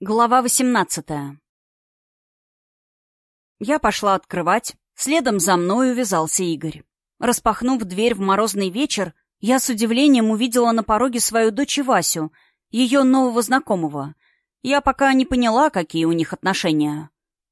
Глава восемнадцатая. Я пошла открывать, следом за мной увязался Игорь. Распахнув дверь в морозный вечер, я с удивлением увидела на пороге свою дочь Васю, ее нового знакомого. Я пока не поняла, какие у них отношения.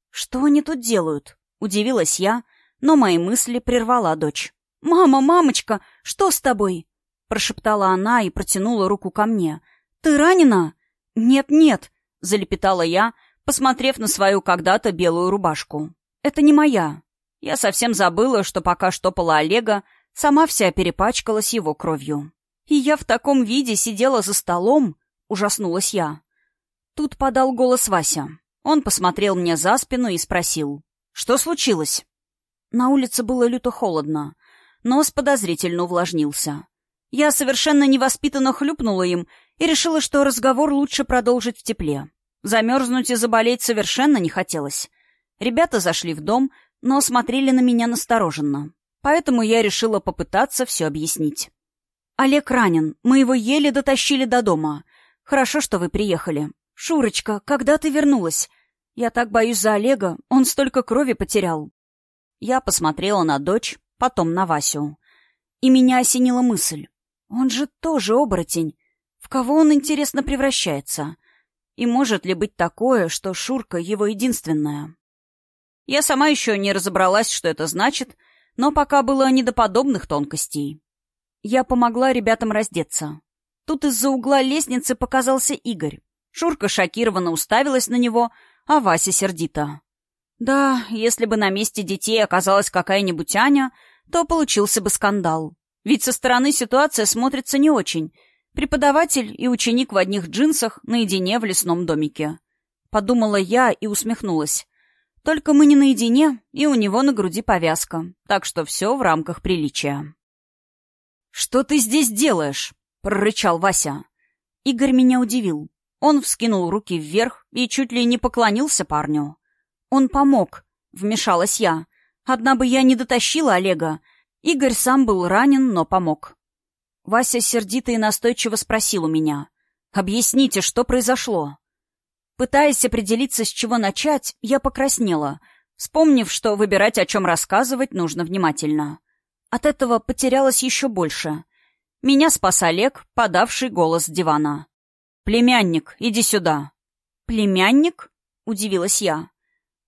«Что они тут делают?» — удивилась я, но мои мысли прервала дочь. «Мама, мамочка, что с тобой?» — прошептала она и протянула руку ко мне. «Ты ранена?» «Нет-нет», — залепетала я, посмотрев на свою когда-то белую рубашку. «Это не моя. Я совсем забыла, что пока штопала Олега, сама вся перепачкалась его кровью. И я в таком виде сидела за столом, ужаснулась я. Тут подал голос Вася. Он посмотрел мне за спину и спросил. «Что случилось?» На улице было люто холодно. Нос подозрительно увлажнился. Я совершенно невоспитанно хлюпнула им и решила, что разговор лучше продолжить в тепле. Замерзнуть и заболеть совершенно не хотелось. Ребята зашли в дом, но смотрели на меня настороженно. Поэтому я решила попытаться все объяснить. «Олег ранен. Мы его еле дотащили до дома. Хорошо, что вы приехали. Шурочка, когда ты вернулась? Я так боюсь за Олега. Он столько крови потерял». Я посмотрела на дочь, потом на Васю. И меня осенила мысль. Он же тоже оборотень. В кого он, интересно, превращается? И может ли быть такое, что Шурка его единственная? Я сама еще не разобралась, что это значит, но пока было не до подобных тонкостей. Я помогла ребятам раздеться. Тут из-за угла лестницы показался Игорь. Шурка шокированно уставилась на него, а Вася сердито. Да, если бы на месте детей оказалась какая-нибудь Аня, то получился бы скандал. Ведь со стороны ситуация смотрится не очень. Преподаватель и ученик в одних джинсах наедине в лесном домике. Подумала я и усмехнулась. Только мы не наедине, и у него на груди повязка, так что все в рамках приличия. «Что ты здесь делаешь?» — прорычал Вася. Игорь меня удивил. Он вскинул руки вверх и чуть ли не поклонился парню. «Он помог», — вмешалась я. «Одна бы я не дотащила Олега, Игорь сам был ранен, но помог. Вася сердито и настойчиво спросил у меня. «Объясните, что произошло?» Пытаясь определиться, с чего начать, я покраснела, вспомнив, что выбирать, о чем рассказывать, нужно внимательно. От этого потерялась еще больше. Меня спас Олег, подавший голос с дивана. «Племянник, иди сюда». «Племянник?» — удивилась я.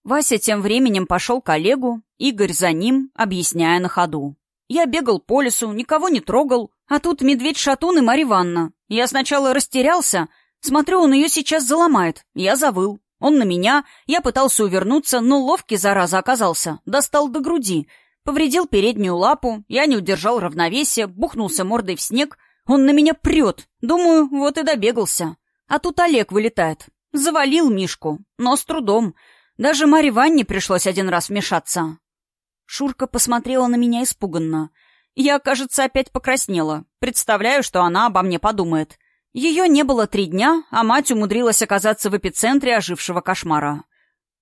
Вася тем временем пошел к Олегу, Игорь за ним, объясняя на ходу. Я бегал по лесу, никого не трогал, а тут медведь-шатун и Марья Ивановна. Я сначала растерялся, смотрю, он ее сейчас заломает. Я завыл. Он на меня, я пытался увернуться, но ловкий, зараза, оказался. Достал до груди. Повредил переднюю лапу, я не удержал равновесия, бухнулся мордой в снег. Он на меня прет. Думаю, вот и добегался. А тут Олег вылетает. Завалил Мишку, но с трудом. Даже Марье Ванне пришлось один раз вмешаться. Шурка посмотрела на меня испуганно. Я, кажется, опять покраснела. Представляю, что она обо мне подумает. Ее не было три дня, а мать умудрилась оказаться в эпицентре ожившего кошмара.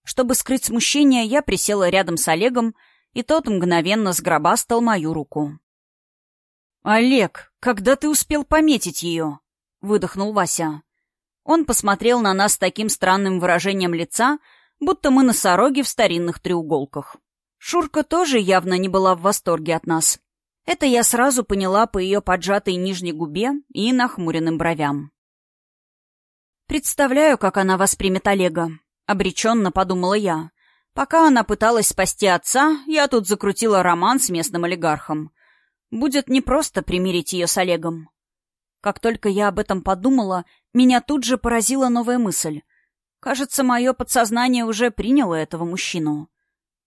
Чтобы скрыть смущение, я присела рядом с Олегом, и тот мгновенно сгробастал мою руку. «Олег, когда ты успел пометить ее?» — выдохнул Вася. Он посмотрел на нас с таким странным выражением лица, будто мы носороги в старинных треуголках. Шурка тоже явно не была в восторге от нас. Это я сразу поняла по ее поджатой нижней губе и нахмуренным бровям. «Представляю, как она воспримет Олега», — обреченно подумала я. Пока она пыталась спасти отца, я тут закрутила роман с местным олигархом. Будет непросто примирить ее с Олегом. Как только я об этом подумала, меня тут же поразила новая мысль. Кажется, мое подсознание уже приняло этого мужчину.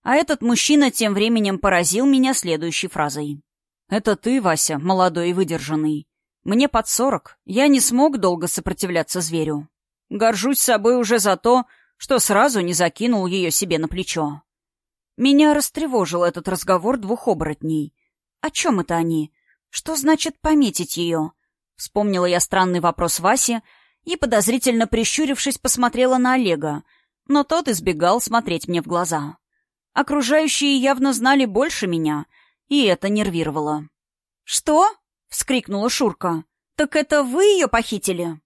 А этот мужчина тем временем поразил меня следующей фразой. «Это ты, Вася, молодой и выдержанный. Мне под сорок. Я не смог долго сопротивляться зверю. Горжусь собой уже за то, что сразу не закинул ее себе на плечо». Меня растревожил этот разговор двух оборотней. О чем это они? Что значит пометить ее? Вспомнила я странный вопрос Васи и, подозрительно прищурившись, посмотрела на Олега, но тот избегал смотреть мне в глаза. Окружающие явно знали больше меня, и это нервировало. «Что?» — вскрикнула Шурка. «Так это вы ее похитили?»